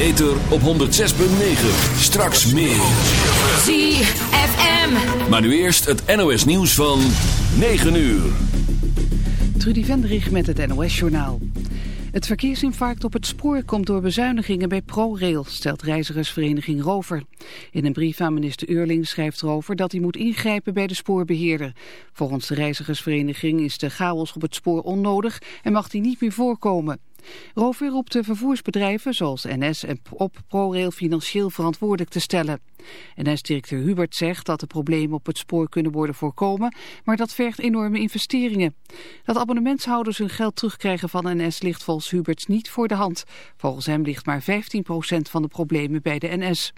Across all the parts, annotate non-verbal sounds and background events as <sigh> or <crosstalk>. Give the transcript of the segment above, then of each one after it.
ether op 106.9. Straks meer. ZFM. Maar nu eerst het NOS nieuws van 9 uur. Trudy Vendrich met het NOS-journaal. Het verkeersinfarct op het spoor komt door bezuinigingen bij ProRail, stelt reizigersvereniging Rover. In een brief aan minister Eurling schrijft Rover dat hij moet ingrijpen bij de spoorbeheerder. Volgens de reizigersvereniging is de chaos op het spoor onnodig en mag die niet meer voorkomen. Rover roept de vervoersbedrijven zoals NS en op ProRail financieel verantwoordelijk te stellen. NS-directeur Hubert zegt dat de problemen op het spoor kunnen worden voorkomen, maar dat vergt enorme investeringen. Dat abonnementshouders hun geld terugkrijgen van NS ligt volgens Huberts niet voor de hand. Volgens hem ligt maar 15% van de problemen bij de NS.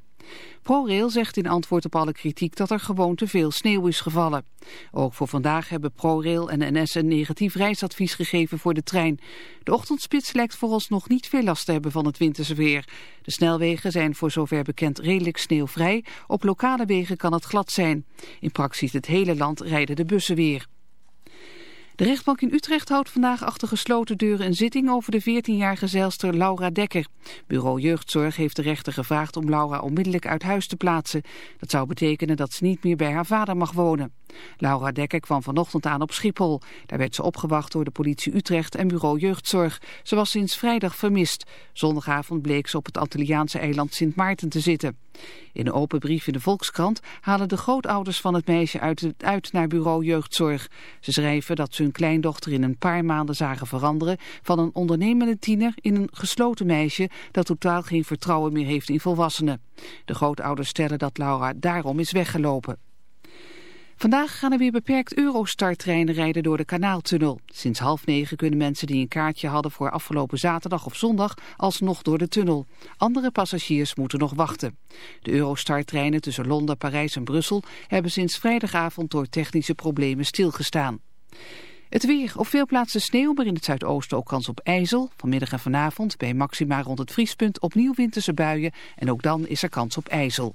ProRail zegt in antwoord op alle kritiek dat er gewoon te veel sneeuw is gevallen. Ook voor vandaag hebben ProRail en NS een negatief reisadvies gegeven voor de trein. De ochtendspits lijkt vooralsnog niet veel last te hebben van het winterse weer. De snelwegen zijn voor zover bekend redelijk sneeuwvrij. Op lokale wegen kan het glad zijn. In praktijk het hele land rijden de bussen weer. De rechtbank in Utrecht houdt vandaag achter gesloten deuren een zitting over de 14-jarige zeilster Laura Dekker. Bureau Jeugdzorg heeft de rechter gevraagd om Laura onmiddellijk uit huis te plaatsen. Dat zou betekenen dat ze niet meer bij haar vader mag wonen. Laura Dekker kwam vanochtend aan op Schiphol. Daar werd ze opgewacht door de politie Utrecht en bureau jeugdzorg. Ze was sinds vrijdag vermist. Zondagavond bleek ze op het Antilliaanse eiland Sint Maarten te zitten. In een open brief in de Volkskrant halen de grootouders van het meisje uit, uit naar bureau jeugdzorg. Ze schrijven dat ze hun kleindochter in een paar maanden zagen veranderen van een ondernemende tiener in een gesloten meisje dat totaal geen vertrouwen meer heeft in volwassenen. De grootouders stellen dat Laura daarom is weggelopen. Vandaag gaan er weer beperkt Eurostar-treinen rijden door de kanaaltunnel. Sinds half negen kunnen mensen die een kaartje hadden voor afgelopen zaterdag of zondag alsnog door de tunnel. Andere passagiers moeten nog wachten. De Eurostar-treinen tussen Londen, Parijs en Brussel hebben sinds vrijdagavond door technische problemen stilgestaan. Het weer. Op veel plaatsen sneeuw, maar in het zuidoosten ook kans op ijzel. Vanmiddag en vanavond bij maxima rond het vriespunt opnieuw winterse buien. En ook dan is er kans op ijzel.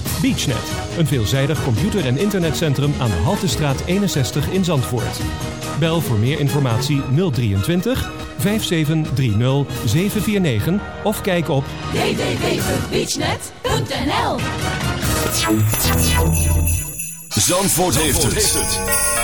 BeachNet, een veelzijdig computer- en internetcentrum aan de Haltestraat 61 in Zandvoort. Bel voor meer informatie 023 5730 749 of kijk op www.beachnet.nl Zandvoort, heeft, het.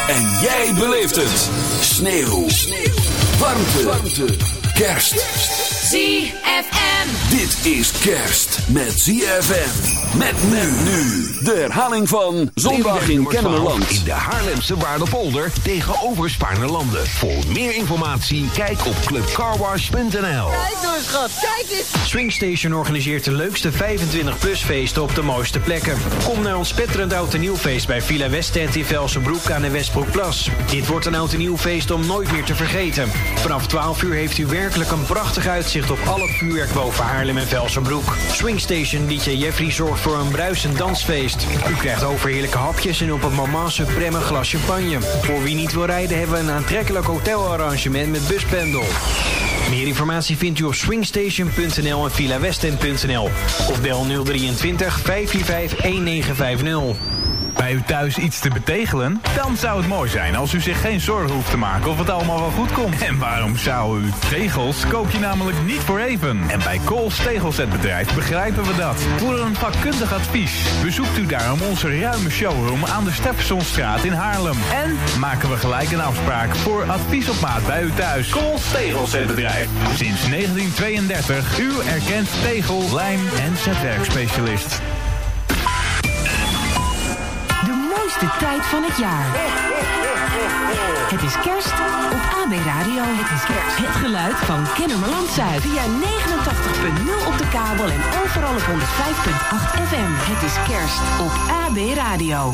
En jij beleeft het. Sneeuw. Sneeuw. Warmte. Warmte. Kerst. ZFM. Dit is kerst met ZFM. Met men nu. De herhaling van Zondag in Kennemerland. In de Haarlemse Waardepolder tegenover Spaarnerlanden. Voor meer informatie kijk op clubcarwash.nl. Kijk nou eens, schat. Kijk eens. Swingstation organiseert de leukste 25-plus feesten op de mooiste plekken. Kom naar ons spetterend oud en nieuw feest bij Villa Westend in Velsenbroek aan de Westbroekplas. Dit wordt een oud en nieuw feest om nooit meer te vergeten. Vanaf 12 uur heeft u werkelijk een prachtig uitzicht op al het vuurwerk boven Haarlem en Velsenbroek. Swingstation DJ Jeffrey zorgt voor een bruisend dansfeest. U krijgt overheerlijke hapjes en op het moment supreme glas champagne. Voor wie niet wil rijden hebben we een aantrekkelijk hotelarrangement met buspendel. Meer informatie vindt u op swingstation.nl en villawesten.nl of bel 023 545 1950. Bij u thuis iets te betegelen? Dan zou het mooi zijn als u zich geen zorgen hoeft te maken of het allemaal wel goed komt. En waarom zou u? Tegels koop je namelijk niet voor even. En bij Kools Tegelzetbedrijf begrijpen we dat. Voor een vakkundig advies bezoekt u daarom onze ruime showroom aan de Steffensonstraat in Haarlem. En maken we gelijk een afspraak voor advies op maat bij u thuis. Kools Tegelzetbedrijf. Sinds 1932 uw erkend tegel, lijm en zetwerkspecialist. Mooiste tijd van het jaar. Het is kerst op AB Radio. Het is kerst. Het geluid van Kennemerland Zuid. Via 89.0 op de kabel en overal op 105.8 FM. Het is kerst op AB Radio.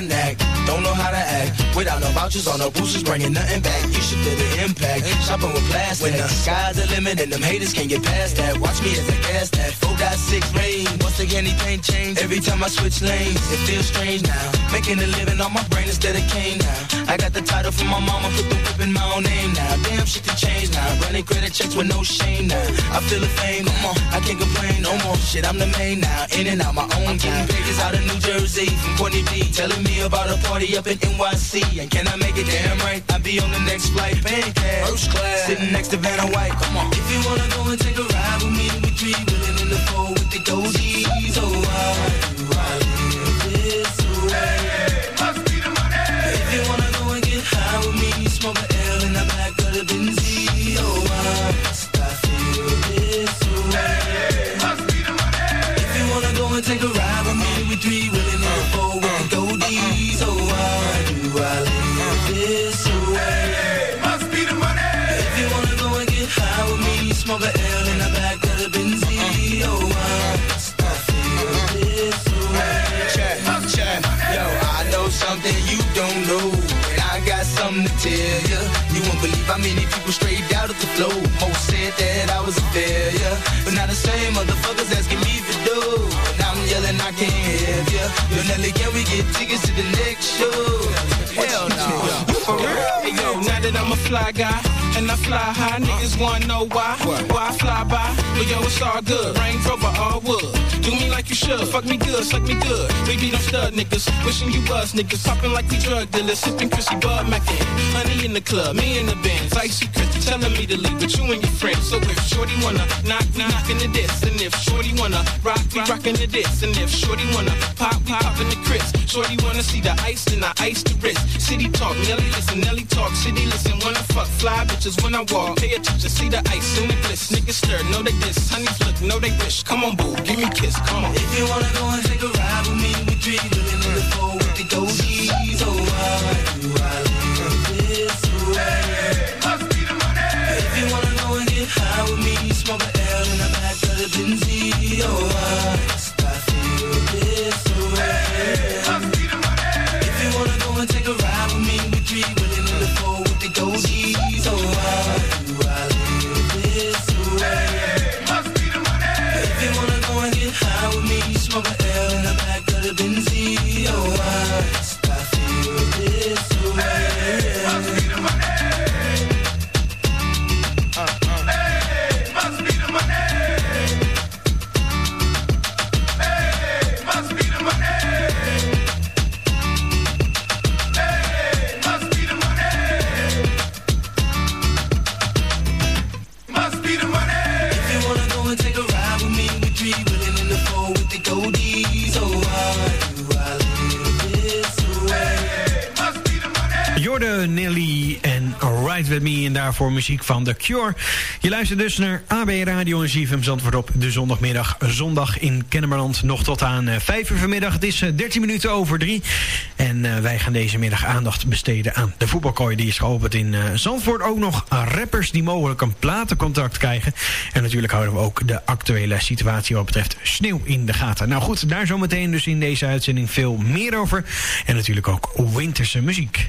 neck don't know how to act. Without no vouchers on no boosters, bringing nothing back. You should feel the impact. Shopping with plastic. When the sky's the limit and them haters can't get past that. Watch me as I gas that. 4.6 rain. Once again, anything change. Every time I switch lanes, it feels strange now. Making a living on my brain instead of cane now. I got the title from my mama, put the whip in my own name now. Damn, shit can change now. Running credit checks with no shame now. I feel the fame, come on. I can't complain no more. Shit, I'm the main now. In and out my own game. Pages out of New Jersey from Courtney B. Telling me about a party up in NYC. And can I make it damn right? I'll be on the next flight, paying cash. First class. Sitting next to Vanna White. Come on. If you wanna go and take a ride with me, we three willing in the four with the goldies. Oh, do I tell you. Won't believe how many people straight out of the flow. Most said that I was a failure. But now the same motherfuckers asking me for dough. And I'm yelling, I can't have ya. Yo, Nelly, can we get tickets to the next show? Hell no. For real? Hey, yo, now that I'm a fly guy and I fly high, niggas wanna know why. Why I fly by? But yo, it's all good. Range Rover, all wood. Do me like you should. Fuck me good, suck me good. Baby, them stud niggas. Wishing you was niggas. Popping like we drug dealers. Sipping Chrissy Bud Mackin. Honey in the club, me in the Benz. Icy Chris telling me to leave with you and your friends. So if Shorty wanna knock, we knockin' the diss. And if Shorty wanna rock, we rockin' the diss. And if Shorty wanna pop, we poppin' the Chris. Shorty wanna see the ice, then I ice the wrist. City talk, Nelly listen, Nelly talk. City listen, when I fuck, fly bitches when I walk. Pay attention, see the ice in the bliss. Niggas stir, know they diss. Honeys look, know they wish. Come on, boo, give me a kiss, come on. If you wanna go and take a ride with me, we three willing in the four with the goldies. Oh, why do I live this way? Must be the money. If you wanna go and get high with me, smoke a L in the back of the Benz. Oh, Jorde, Nelly en Ride With Me. En daarvoor muziek van The Cure. Je luistert dus naar AB Radio en ZFM Zandvoort op de zondagmiddag. Zondag in Kennemerland. Nog tot aan eh, 5 uur vanmiddag. Het is eh, 13 minuten over 3. En eh, wij gaan deze middag aandacht besteden aan de voetbalkooi. Die is geopend in eh, Zandvoort. Ook nog rappers die mogelijk een platencontact krijgen. En natuurlijk houden we ook de actuele situatie wat betreft sneeuw in de gaten. Nou goed, daar zometeen dus in deze uitzending veel meer over. En natuurlijk ook winterse muziek.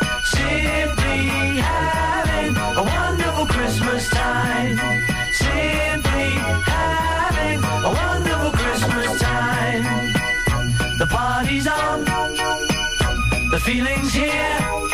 Simply having a wonderful Christmas time. The party's on. The feeling's here.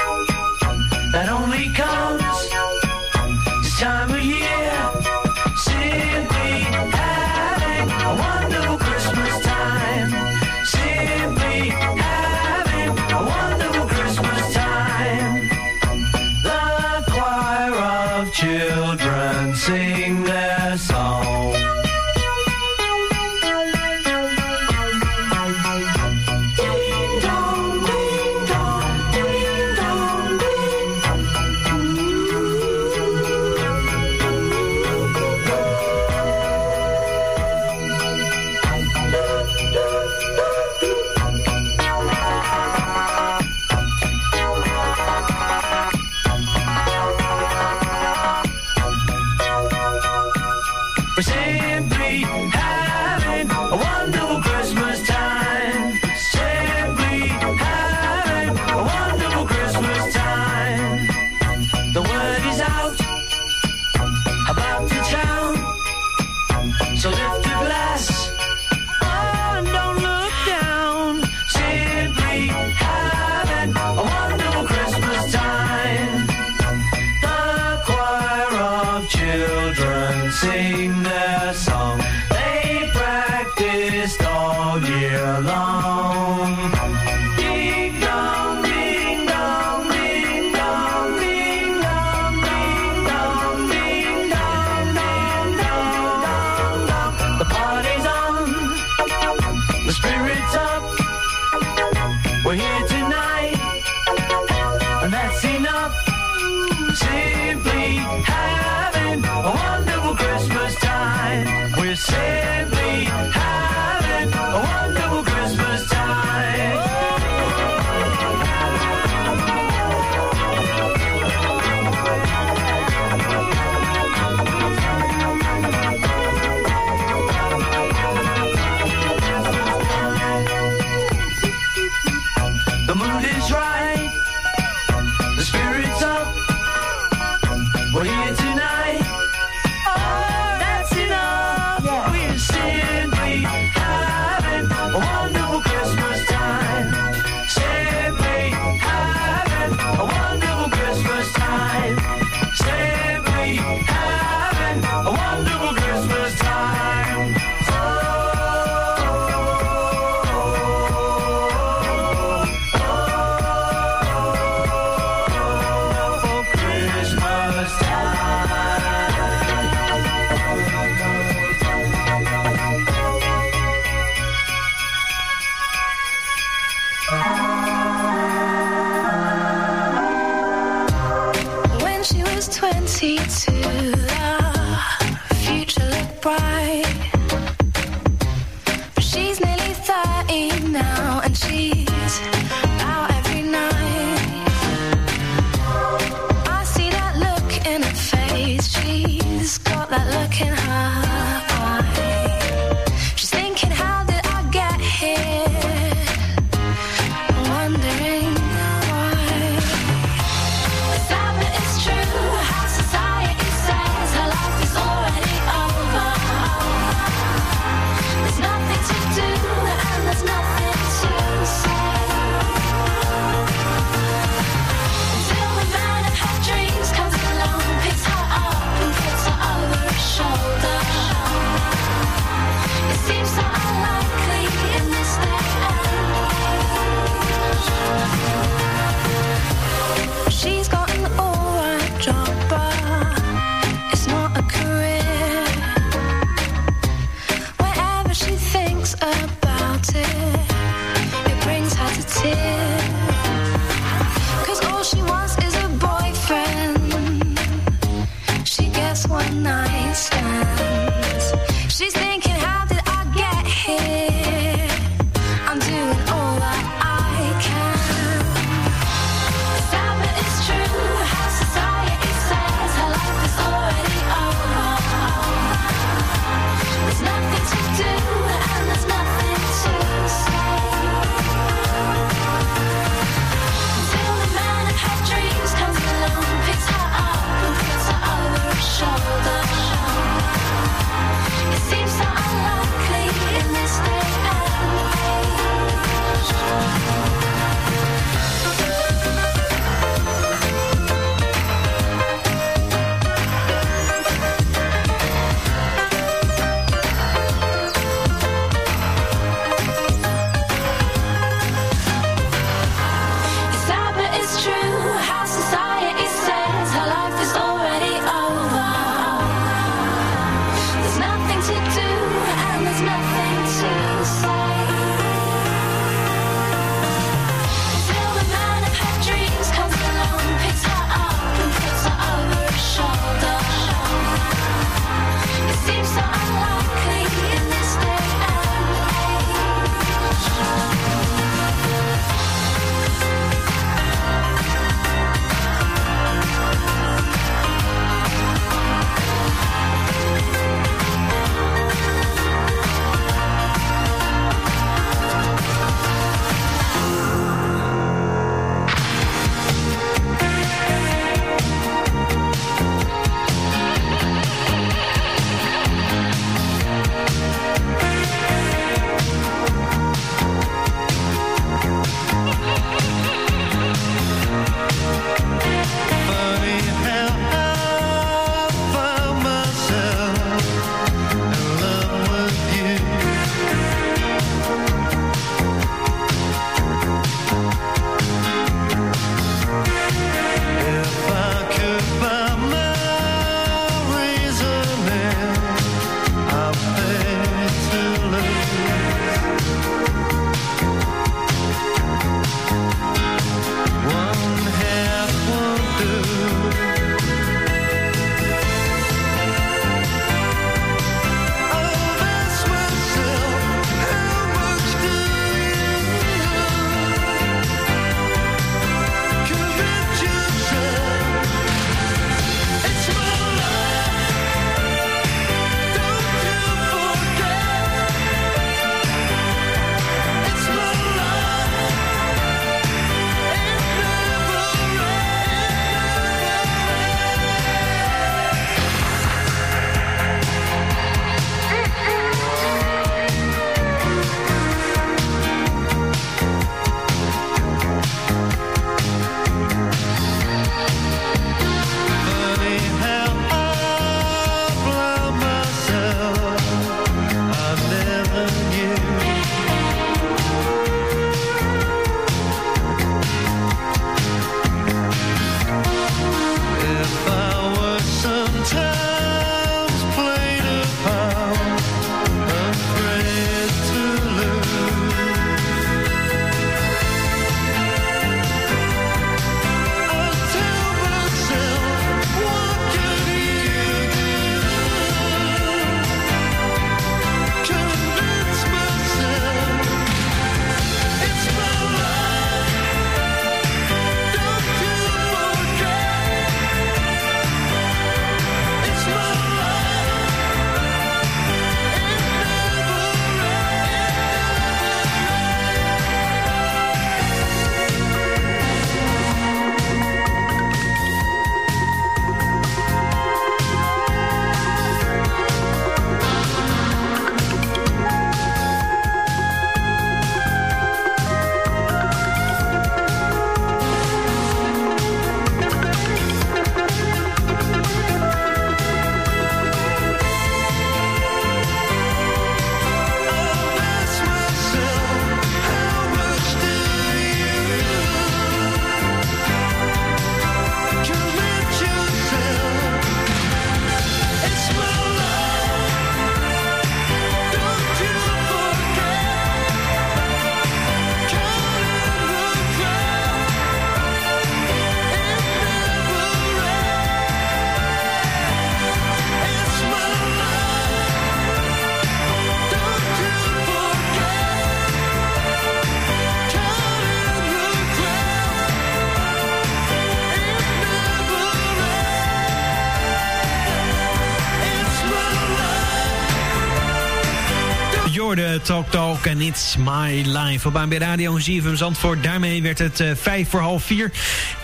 Talk en It's My Life op ANB Radio en Zandvoort. Daarmee werd het uh, vijf voor half vier.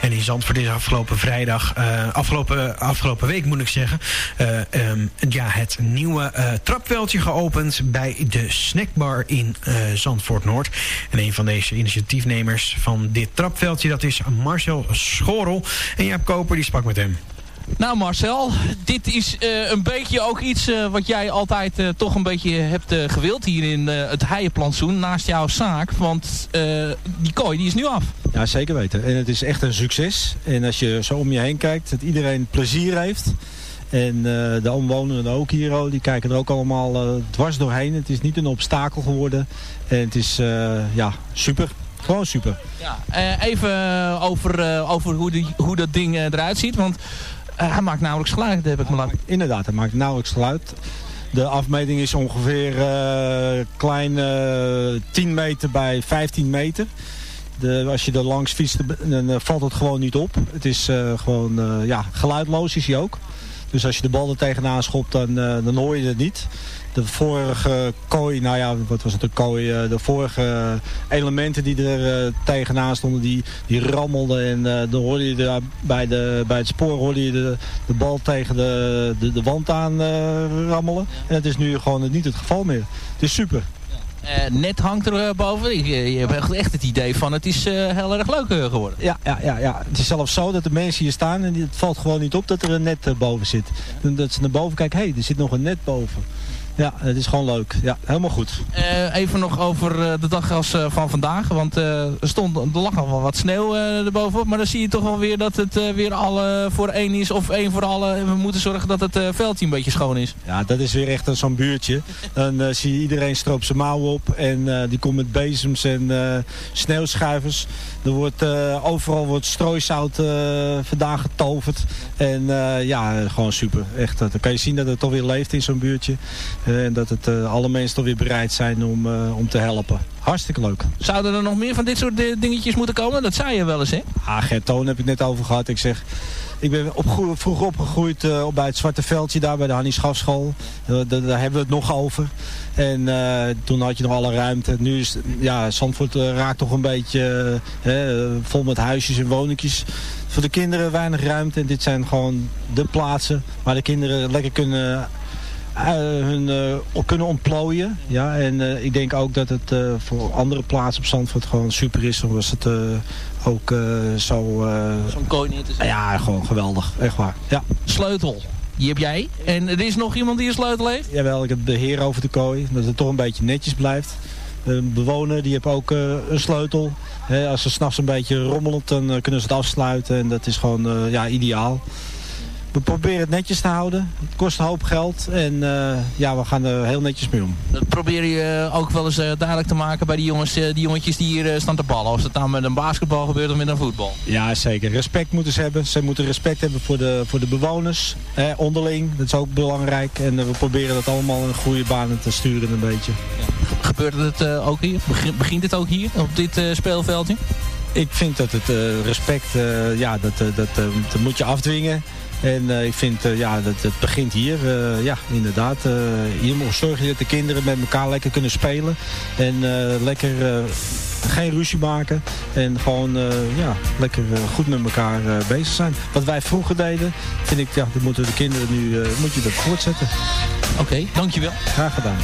En in Zandvoort is afgelopen vrijdag, uh, afgelopen, afgelopen week moet ik zeggen... Um, ja, het nieuwe trapveldje geopend bij de snackbar in Zandvoort Noord. En een van deze initiatiefnemers van dit trapveldje, dat is Marcel Schorel. En Jaap Koper, die sprak met hem. Nou Marcel, dit is uh, een beetje ook iets uh, wat jij altijd uh, toch een beetje hebt gewild hier in het heienplantsoen naast jouw zaak. Want die kooi die is nu af. Ja, zeker weten. En het is echt een succes. En als je zo om je heen kijkt, dat iedereen plezier heeft. En de omwonenden ook hier, die kijken er ook allemaal dwars doorheen. Het is niet een obstakel geworden. En het is ja, super. Gewoon super. Ja, even over, over hoe, die, hoe dat ding eruit ziet. Want hij maakt nauwelijks geluid, heb ik me laten... Inderdaad, hij maakt nauwelijks geluid. De afmeting is ongeveer uh, klein uh, 10 meter bij 15 meter. De, als je er langs fietst, dan valt het gewoon niet op. Het is gewoon, ja, geluidloos is hij ook. Dus als je de bal er tegenaan schopt, dan, dan hoor je het niet de vorige kooi, nou ja, wat was het, een kooi, eh, de vorige elementen die er uh, tegenaan stonden, die, die rammelden en uh, dan hoorde je daar bij, de, bij het spoor hoorde je de, de bal tegen de, de, de wand aan rammelen. En dat is nu gewoon niet het geval meer. Het is super. Uh, net hangt er uh, boven. Je, je, hebt echt het idee van het is uh, heel erg leuk geworden. Ja, ja, ja, ja, het is zelfs zo dat de mensen hier staan en het valt gewoon niet op dat er een net boven zit. Dat ze naar boven kijken, hé, hey, er zit nog een net boven. Ja, het is gewoon leuk. Ja, helemaal goed. Uh, even nog over uh, de dag als uh, van vandaag. Want er, stond, er lag nog wel wat sneeuw erbovenop. Maar dan zie je toch wel weer dat het weer alle voor één is. Of één voor alle. We moeten zorgen dat het veldje een beetje schoon is. Ja, dat is weer echt zo'n buurtje. Dan zie je iedereen stroopt zijn mouwen op. En die komt met bezems en sneeuwschuivers. Er wordt, overal wordt strooisout vandaan getoverd. En ja, gewoon super. Echt, dan kan je zien dat het toch weer leeft in zo'n buurtje. Eh, en dat het, alle mensen toch weer bereid zijn om, om te helpen. Hartstikke leuk. Zouden er nog meer van dit soort dingetjes moeten komen? Dat zei je wel eens, hè? Ah, Gertoon heb ik net over gehad. Ik zeg, ik ben op, vroeg opgegroeid uh, bij het Zwarte Veldje daar bij de Hannie Schafschool. daar hebben we het nog over. En toen had je nog alle ruimte. Nu is, ja, Zandvoort raakt toch een beetje vol met huisjes en woningjes voor de kinderen weinig ruimte. En dit zijn gewoon de plaatsen waar de kinderen lekker kunnen hun kunnen ontplooien. Ja, en ik denk ook dat het voor andere plaatsen op Zandvoort gewoon super is. Het ook zo... Zo'n kooi neer te zetten. Ja, gewoon geweldig. Echt waar. Ja. Sleutel. Die heb jij. En er is nog iemand die een sleutel heeft? Jawel, ik heb de heer over de kooi. Dat het toch een beetje netjes blijft. Een bewoner die heeft ook een sleutel. als ze s'nachts een beetje rommelt, dan kunnen ze het afsluiten. En dat is gewoon ja, ideaal. We proberen het netjes te houden. Het kost een hoop geld. En uh, ja, we gaan er heel netjes mee om. Dat probeer je ook wel eens uh, duidelijk te maken bij die, jongens, uh, die jongetjes die hier staan te ballen. Of het nou met een basketbal gebeurt of met een voetbal. Ja, zeker. Respect moeten ze hebben. Ze moeten respect hebben voor de, voor de bewoners. Eh, onderling, dat is ook belangrijk. En we proberen dat allemaal in goede banen te sturen een beetje. Ja. Gebeurt het ook hier? Begint het ook hier, op dit speelveldje? Ik vind dat het respect, ja, dat, dat, dat moet je afdwingen. En uh, ik vind, uh, ja, dat, het begint hier. Uh, ja, inderdaad. hier moet zorgen dat de kinderen met elkaar lekker kunnen spelen. En lekker geen ruzie maken. En gewoon ja, lekker goed met elkaar bezig zijn. Wat wij vroeger deden, vind ik, ja, dat moeten de kinderen nu, moet je dat voortzetten. Oké, okay, dankjewel. Graag gedaan.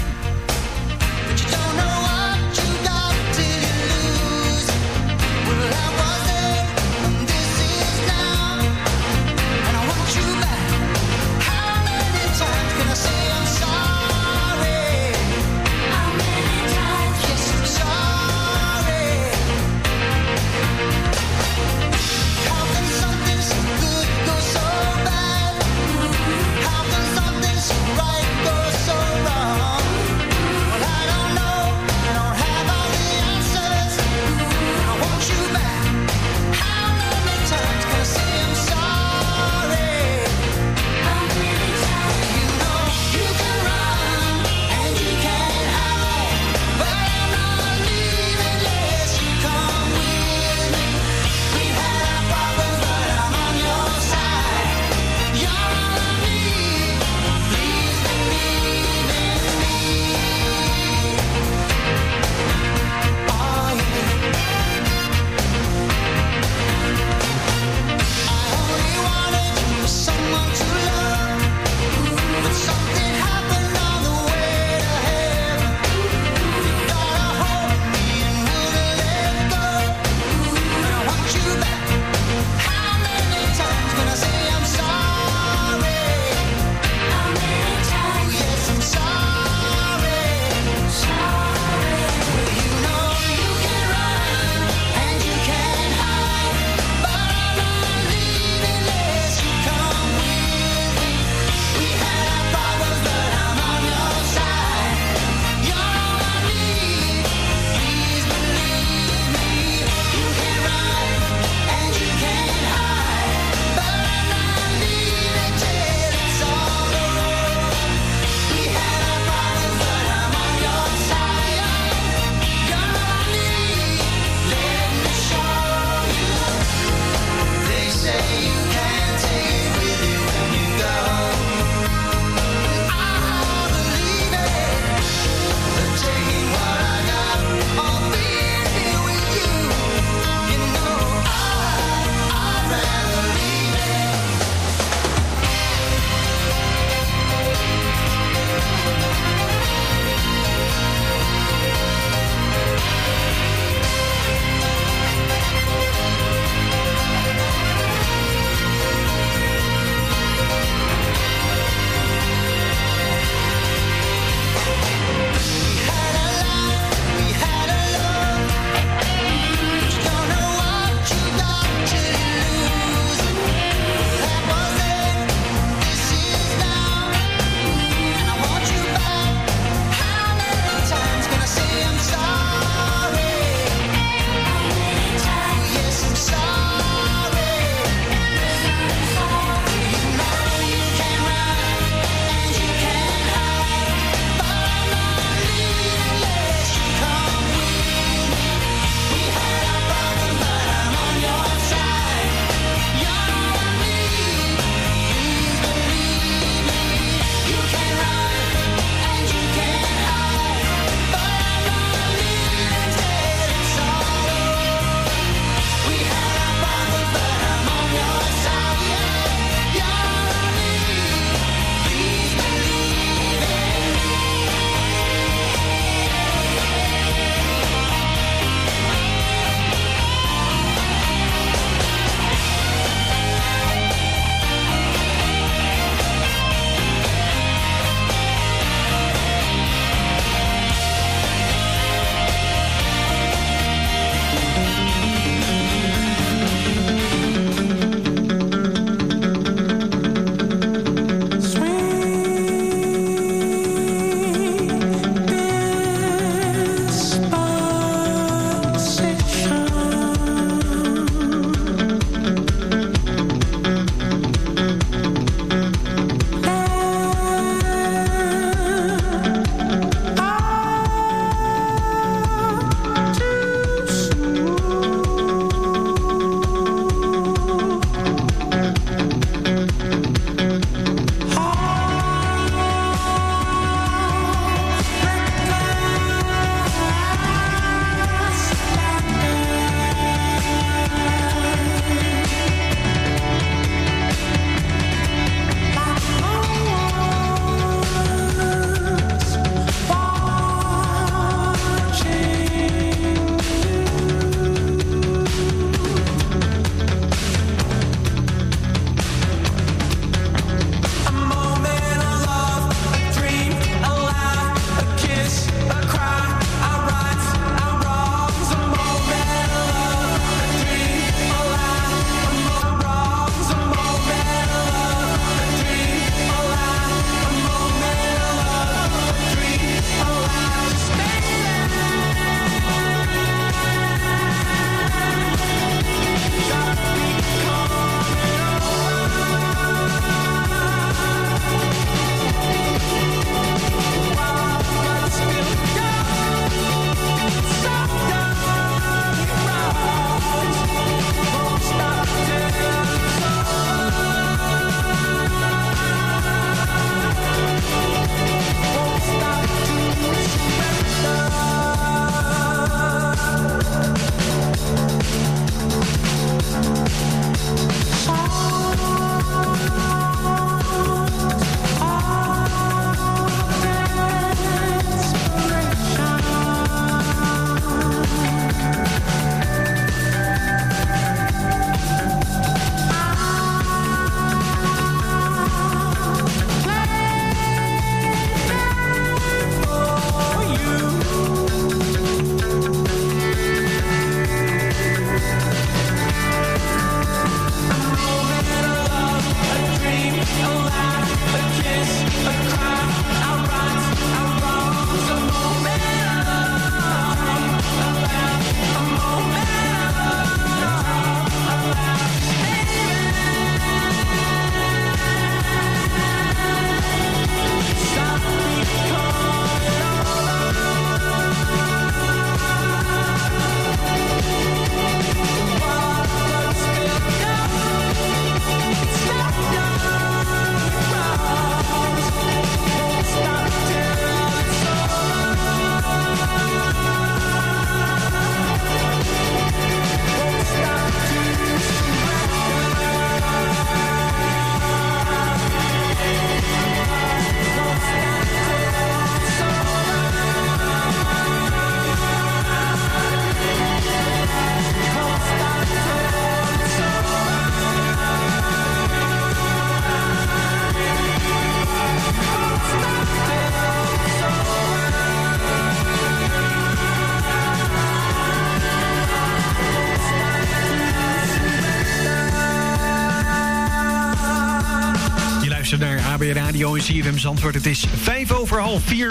Radio en CFM Zandvoort. Het is vijf over half vier.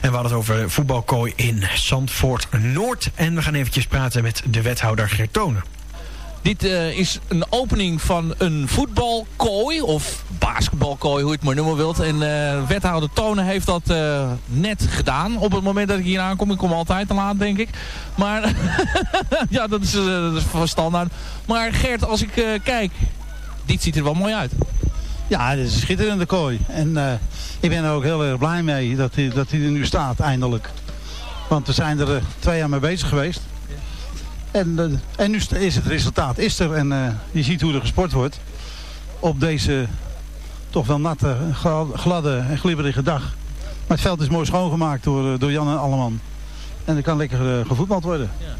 En we hadden het over voetbalkooi in Zandvoort Noord. En we gaan eventjes praten met de wethouder Gertone. Dit uh, is een opening van een voetbalkooi of basketbalkooi, hoe je het maar noemen wilt. En uh, wethouder Tonen heeft dat uh, net gedaan. Op het moment dat ik hier aankom, ik kom altijd te laat denk ik. Maar <laughs> ja, dat is, dat is van standaard. Maar Gert, als ik kijk, dit ziet er wel mooi uit. Ja, dit is een schitterende kooi. En ik ben er ook heel erg blij mee dat hij, dat hij er nu staat, eindelijk. Want we zijn er twee jaar mee bezig geweest. En, uh, en nu is het resultaat is er. En je ziet hoe er gesport wordt. Op deze toch wel natte, gladde en glibberige dag. Maar het veld is mooi schoongemaakt door, door Jan en Alleman. En er kan lekker gevoetbald worden. Ja.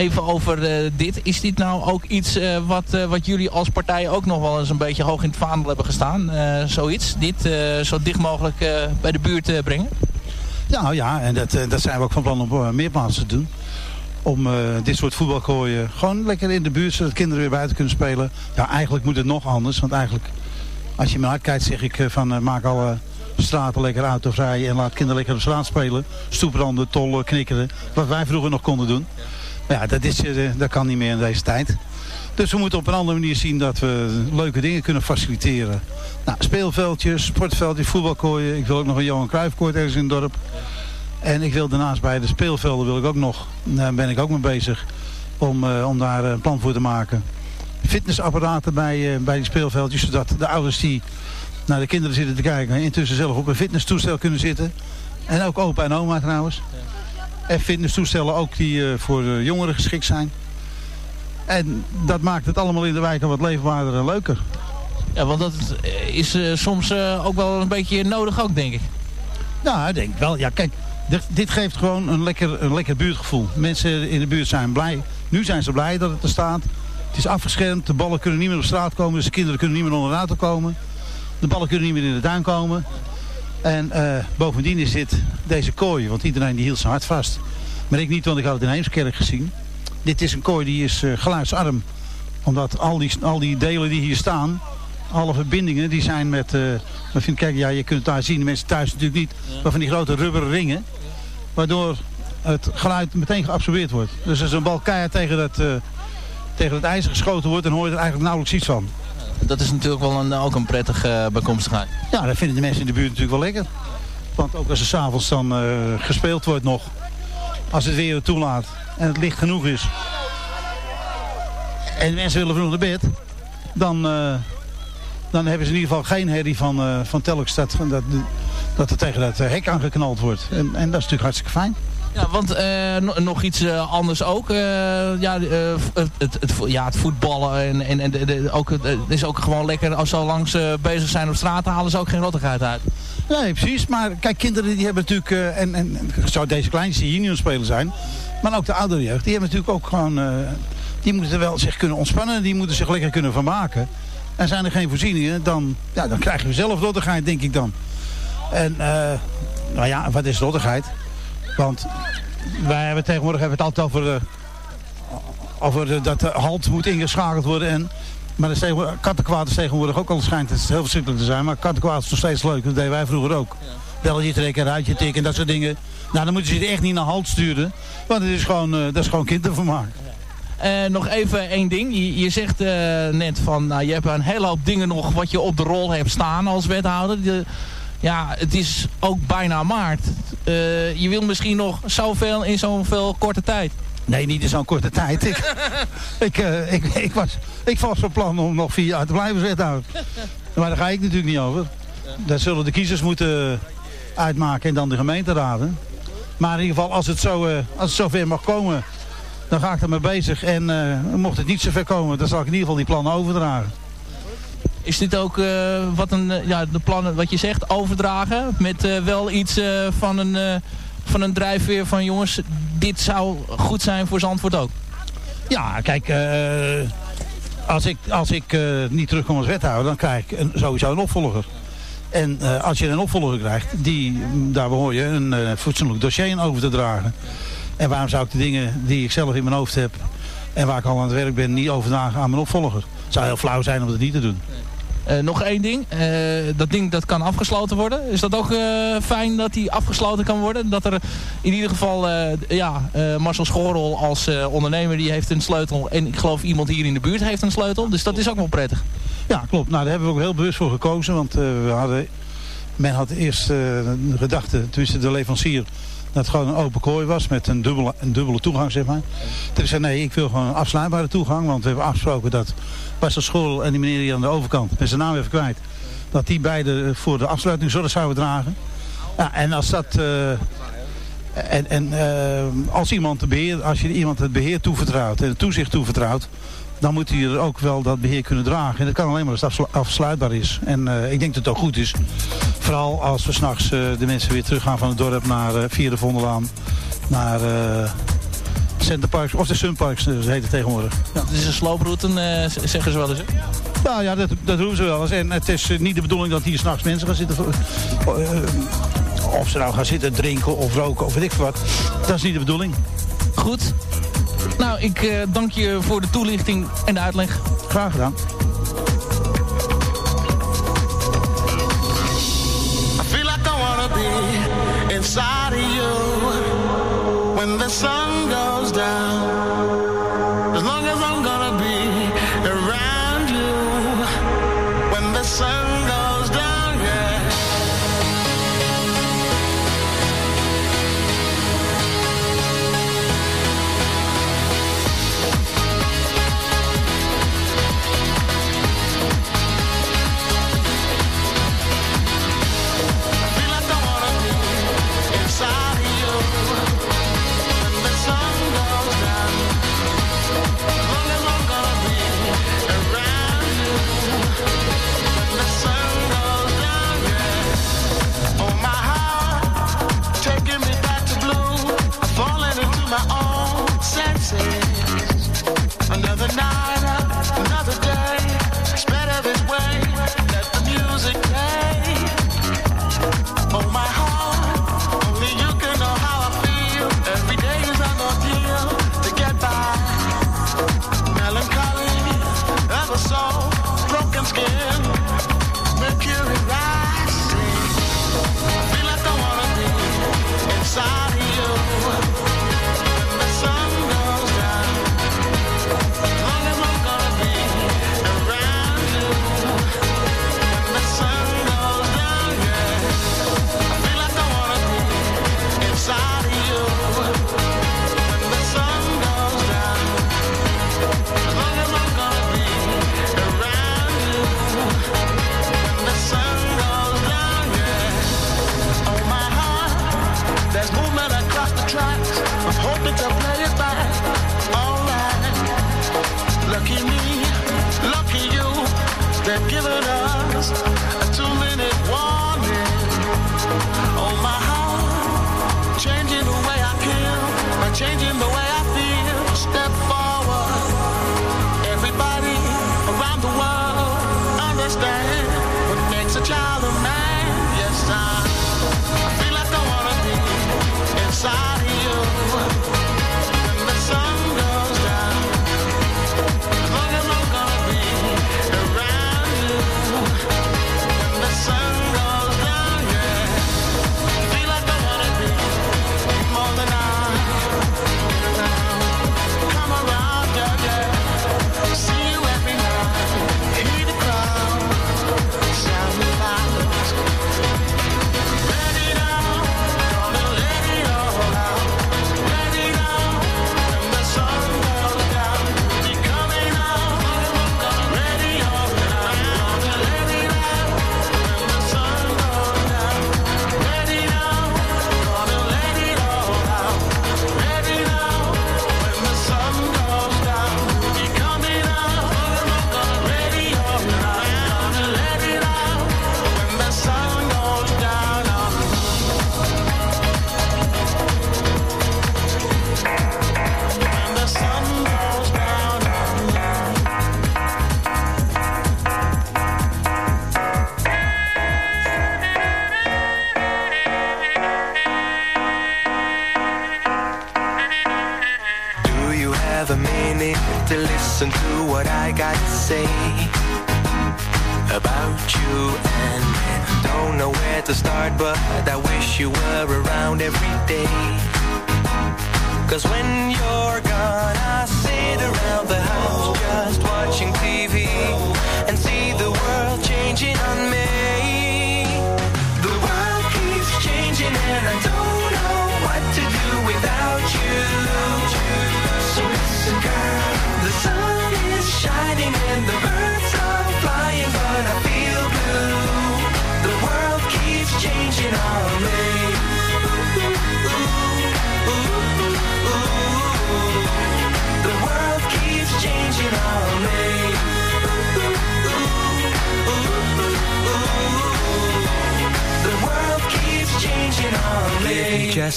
Even over dit. Is dit nou ook iets wat, wat jullie als partij ook nog wel eens een beetje hoog in het vaandel hebben gestaan? zoiets? Dit zo dicht mogelijk bij de buurt brengen? Ja, ja, en dat, dat zijn we ook van plan om meer te doen om dit soort voetbalkooien gewoon lekker in de buurt, zodat kinderen weer buiten kunnen spelen. Ja, eigenlijk moet het nog anders, want eigenlijk, als je me uitkijkt, zeg ik van maak alle straten lekker autovrij en laat kinderen lekker op straat spelen. Stoepranden, tollen, knikkeren, wat wij vroeger nog konden doen. Ja, dat, is, dat kan niet meer in deze tijd. Dus we moeten op een andere manier zien dat we leuke dingen kunnen faciliteren. Nou, speelveldjes, sportveldjes, voetbalkooien. Ik wil ook nog een Johan Cruijffkoord ergens in het dorp. En ik wil daarnaast bij de speelvelden wil ik ook nog, daar ben ik ook mee bezig, om, uh, om daar een plan voor te maken. Fitnessapparaten bij, bij die speelveldjes, zodat de ouders die naar de kinderen zitten te kijken, intussen zelf op een fitnesstoestel kunnen zitten. En ook opa en oma trouwens. En fitnesstoestellen ook die uh, voor jongeren geschikt zijn. En dat maakt het allemaal in de wijken wat leefbaarder en leuker. Ja, want dat is soms ook wel een beetje nodig ook, denk ik. Ja, ik denk wel. Ja, kijk, dit geeft gewoon een lekker, een lekker buurtgevoel. Mensen in de buurt zijn blij. Nu zijn ze blij dat het er staat. Het is afgeschermd. De ballen kunnen niet meer op straat komen. Dus de kinderen kunnen niet meer onder de auto komen. De ballen kunnen niet meer in de tuin komen. En uh, bovendien is dit deze kooi. Want iedereen die hield zijn hart vast. Maar ik niet, want ik had het in Heemskerk gezien. Dit is een kooi die is uh, geluidsarm. Omdat al die, al die delen die hier staan alle verbindingen die zijn met, uh, vind, kijk, ja, je kunt het daar zien, de mensen thuis natuurlijk niet, maar van die grote rubberen ringen waardoor het geluid meteen geabsorbeerd wordt. Dus als een bal tegen uh, tegen het ijzer geschoten wordt, dan hoor je er eigenlijk nauwelijks iets van. Dat is natuurlijk wel een, ook een prettige uh, bijkomstigheid. Ja, dat vinden de mensen in de buurt natuurlijk wel lekker. Want ook als er s'avonds dan uh, gespeeld wordt nog, als het weer toelaat en het licht genoeg is. En de mensen willen vroeg naar bed, dan, uh, dan hebben ze in ieder geval geen herrie van, uh, van telkens dat, dat, dat er tegen dat hek aangeknald wordt. En, en dat is natuurlijk hartstikke fijn. Ja, want uh, nog iets uh, anders ook. Uh, ja, het, het, ja, het voetballen en, en, en de, ook, het is ook gewoon lekker als ze langs bezig zijn op straat, halen ze ook geen rottigheid uit. Nee, precies. Maar kijk, kinderen die hebben natuurlijk, en, en zou deze kleinste spelen zijn, maar ook de oudere jeugd, die hebben natuurlijk ook gewoon, die moeten wel zich kunnen ontspannen, die moeten zich lekker kunnen vermaken. En zijn er geen voorzieningen, dan, ja, dan krijgen we zelf rottigheid, denk ik dan. En nou ja, wat is rottigheid? Want wij hebben tegenwoordig hebben het altijd over, uh, over de, dat de halt moet ingeschakeld worden. En, maar kattenkwaad is tegenwoordig ook al schijnt het heel verschrikkelijk te zijn. Maar kattenkwaad is nog steeds leuk. Dat deden wij vroeger ook. Ja. Belletje trekken, ruitje tikken en dat soort dingen. Nou, dan moeten ze het echt niet naar halt sturen. Want het is gewoon, uh, dat is gewoon kindervermaak. Uh, nog even één ding. Je, je zegt uh, net van, nou, je hebt een hele hoop dingen nog wat je op de rol hebt staan als wethouder. De, ja, het is ook bijna maart. Uh, je wil misschien nog zoveel in zoveel korte tijd. Nee, niet in zo'n korte tijd. Ik, <laughs> ik, uh, ik, ik, was, ik was van plan om nog vier jaar te blijven wethouder. Maar daar ga ik natuurlijk niet over. Dat zullen de kiezers moeten uitmaken en dan de gemeenteraden. Maar in ieder geval, als het, zo, uh, als het zover mag komen, dan ga ik ermee bezig. En mocht het niet zover komen, dan zal ik in ieder geval die plannen overdragen. Is dit ook uh, wat een, uh, ja, de plannen, wat je zegt, overdragen? Met uh, wel iets van, een, van een drijfveer van jongens, dit zou goed zijn voor Zandvoort ook? Ja, kijk, als ik, als ik niet terugkom als wethouder, dan krijg ik sowieso een opvolger. En als je een opvolger krijgt, die, daar behoor je een fatsoenlijk dossier in over te dragen. En waarom zou ik de dingen die ik zelf in mijn hoofd heb en waar ik al aan het werk ben, niet overdragen aan mijn opvolger? Het zou heel flauw zijn om dat niet te doen. Nog één ding. dat ding dat kan afgesloten worden. Is dat ook fijn dat die afgesloten kan worden? Dat er in ieder geval, ja, Marcel Schorrel als ondernemer die heeft een sleutel. En ik geloof iemand hier in de buurt heeft een sleutel. Dus dat is ook wel prettig. Ja, klopt. Nou, daar hebben we ook heel bewust voor gekozen. Want we hadden, men had eerst de gedachte, tenminste de leverancier dat het gewoon een open kooi was met een dubbele, een dubbele toegang, zeg maar. Toen zei nee, ik wil gewoon een afsluitbare toegang. Want we hebben afgesproken dat Bas School en die meneer die aan de overkant, met zijn naam even kwijt, dat die beide voor de afsluiting zorg zouden dragen. Ja, en als dat... Uh, en, en uh, als, iemand de beheer, als je iemand het beheer toevertrouwt en het toezicht toevertrouwt, dan moet hij er ook wel dat beheer kunnen dragen. En dat kan alleen maar als het afsluitbaar is. En uh, ik denk dat het ook goed is. Vooral als we s'nachts uh, de mensen weer teruggaan van het dorp naar uh, Vierde Vondelaan. Naar Centerparks of de Sunparks, dat heet het tegenwoordig. Ja. Het is een slooproute, zeggen ze wel eens. Hè? Nou ja, dat, dat ze wel eens. En het is niet de bedoeling dat hier s'nachts mensen gaan zitten... of ze nou gaan zitten drinken of roken of weet ik wat. Dat is niet de bedoeling. Goed, nou, ik uh, dank je voor de toelichting en de uitleg. Graag gedaan. I feel like I wanna be inside of you my arm.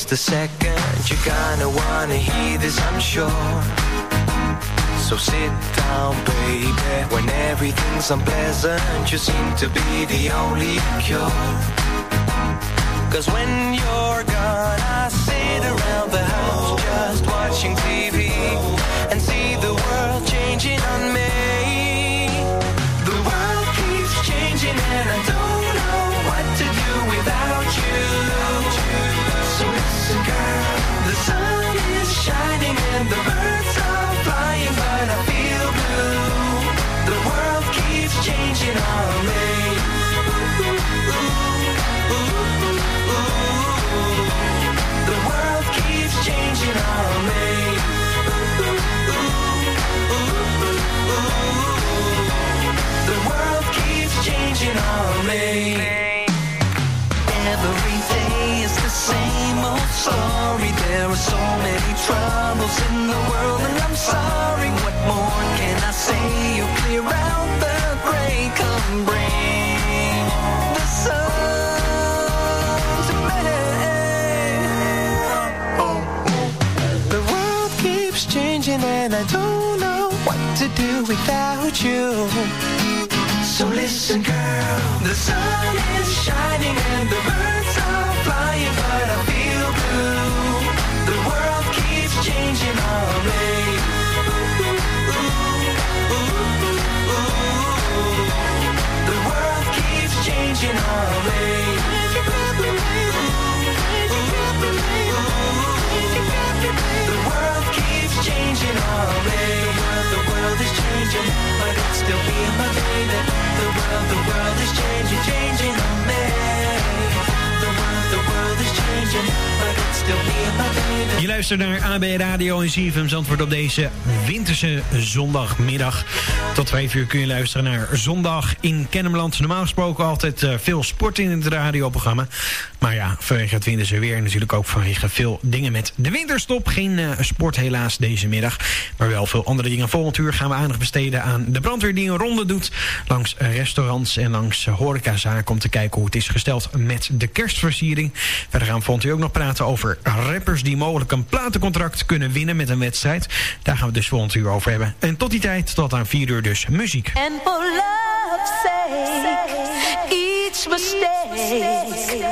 Just a second, you're gonna wanna hear this, I'm sure. So sit down, baby. When everything's unpleasant, you seem to be the only cure. Cause when you're gone, I sit around the house just watching TV me. Every day is the same oh, old story. There are so many troubles in the world, and I'm sorry. What more can I say? You clear out the gray, come bring the sun to me. The world keeps changing, and I don't know what to do without you. So listen, girl, the sun is shining and the birds are flying, but I feel blue. The world keeps changing on me. The world keeps changing on me. Changing me. The world, the world is changing, but it's still being my baby. The world, the world luistert naar AB Radio en CFM Zandvoort op deze winterse zondagmiddag. Tot 5 uur kun je luisteren naar Zondag in Kennemerland. Normaal gesproken altijd eh, veel sport in het radioprogramma. Maar ja, vanwege het winterse weer natuurlijk ook vanwege veel dingen met de winterstop. Geen eh, sport helaas deze middag. Maar wel veel andere dingen. Volgend uur gaan we aandacht besteden aan de brandweer die een ronde doet. Langs restaurants en langs horecazaken om te kijken hoe het is gesteld met de kerstversiering. Verder gaan we volgend uur ook nog praten over rappers die mogelijk een platencontract kunnen winnen met een wedstrijd. Daar gaan we dus volgend uur over hebben. En tot die tijd, tot aan 4 uur dus muziek. And for love's sake, each mistake,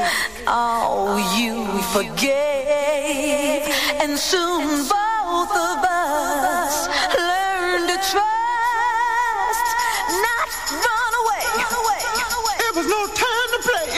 oh, you forgave. And soon both of us learn to trust, not run away. It was no time to play.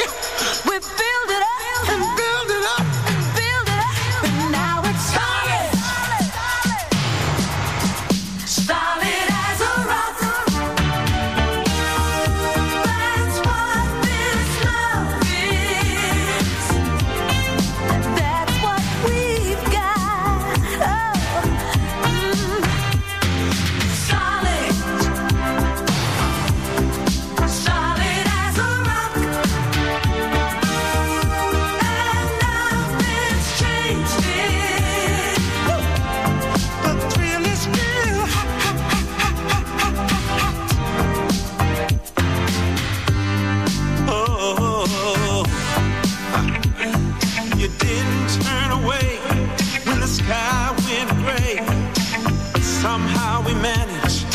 somehow we manage.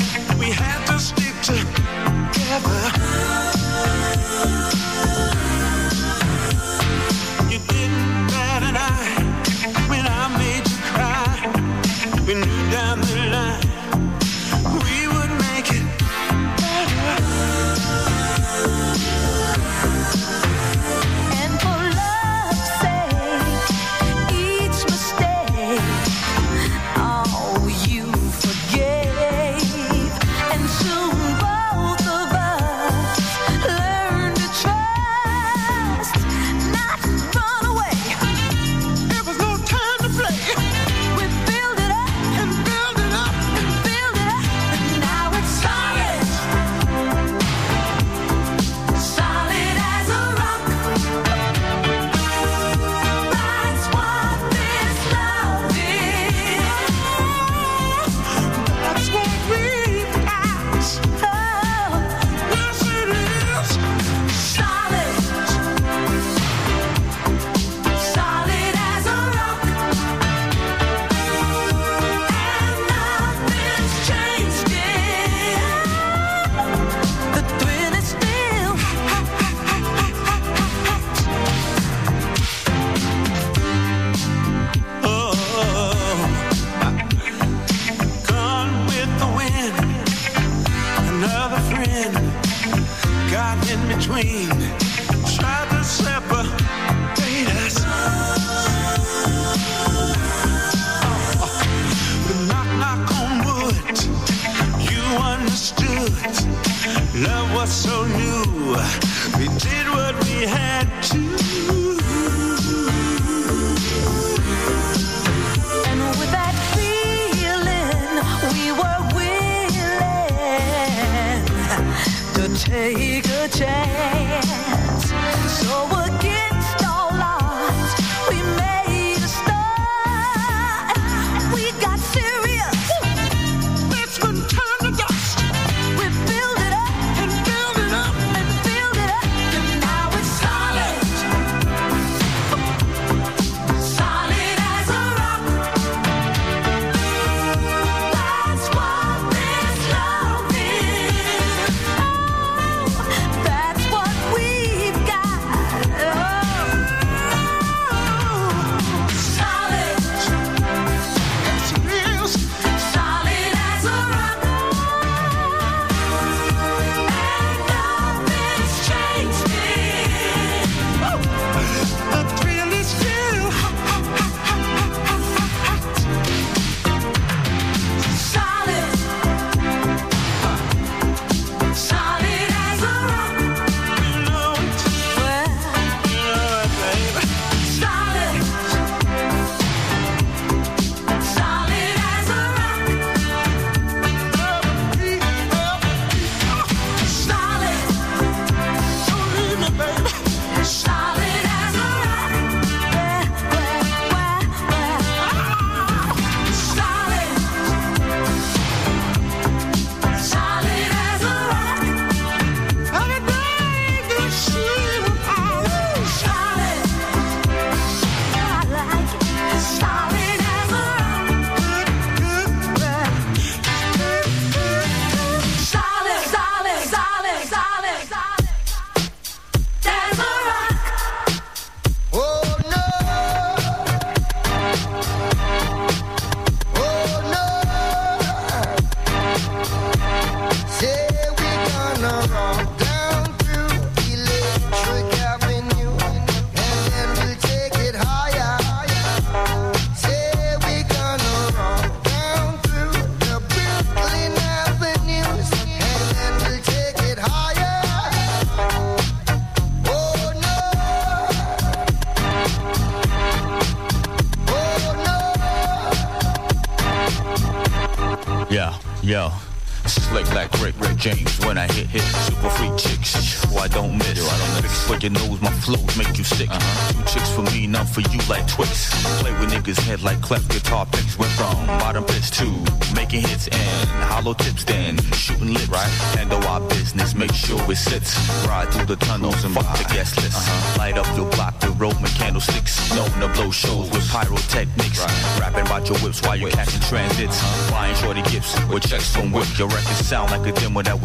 We had We did what we had to. And with that feeling, we were willing to take a chance.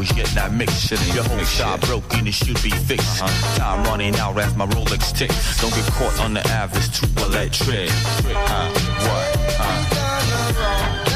was yet not mixed. Shouldn't Your whole shot broken, it should be fixed. Uh-huh. Time running out as my Rolex tick. Don't get caught on the average, too electric. Uh, what? Uh.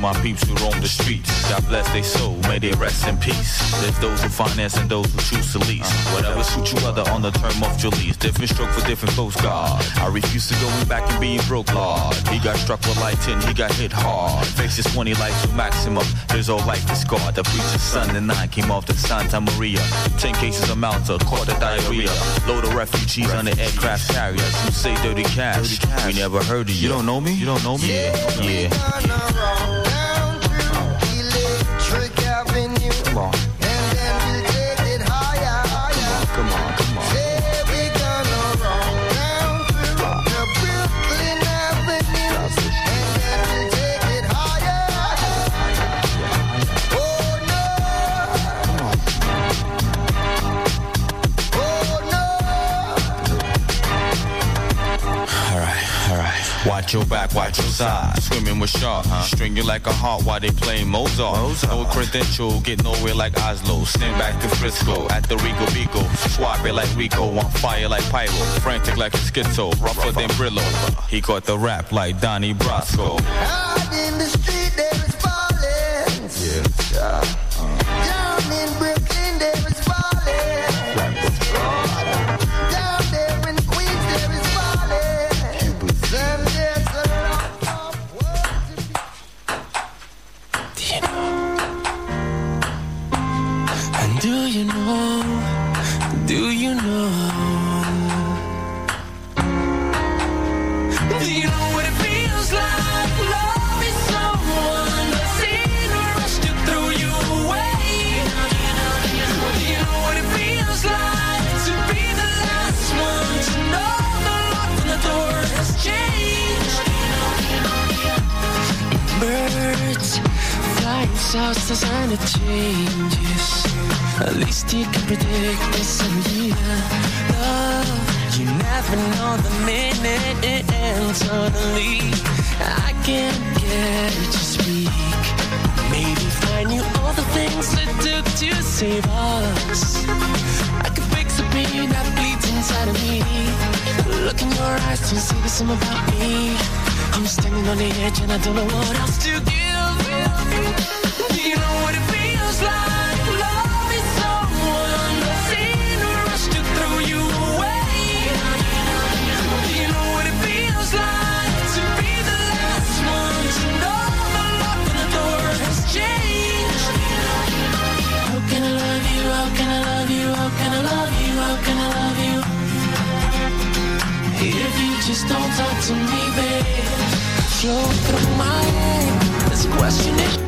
my peeps who roam the streets. God bless their soul, may they rest in peace. There's those who finance and those who choose to lease. Whatever suits you other on the term of your lease. Different stroke for different folks, God. I refuse to go back and being broke, Lord. He got struck with lightning, he got hit hard. Faces 20 life to maximum. There's all life is scarred. The preacher's son and I came off to Santa Maria. Ten cases of Malta, caught a diarrhea. Load of refugees, refugees. on the aircraft carrier. You say dirty cash. dirty cash. We never heard of you. You don't know me? You don't know me? Yeah, yeah. yeah. long. Watch your back, watch your side. Swimming with sharks, string you like a heart while they playing Mozart. No credential, get nowhere like Oslo. Send back to Frisco at the Rico Beagle. Swap it like Rico, on fire like Pyro. Frantic like a schizo, rougher than Brillo. He caught the rap like Donnie Brasco. Out in the street south, the sign of changes. At least you can predict this every year. Love, you never know the minute, it ends suddenly I can't get it to speak. Maybe I knew all the things it took to save us, I could fix the pain that bleeds inside of me. Look in your eyes to see the same about me. I'm standing on the edge and I don't know what else to give. Through my head. This question is.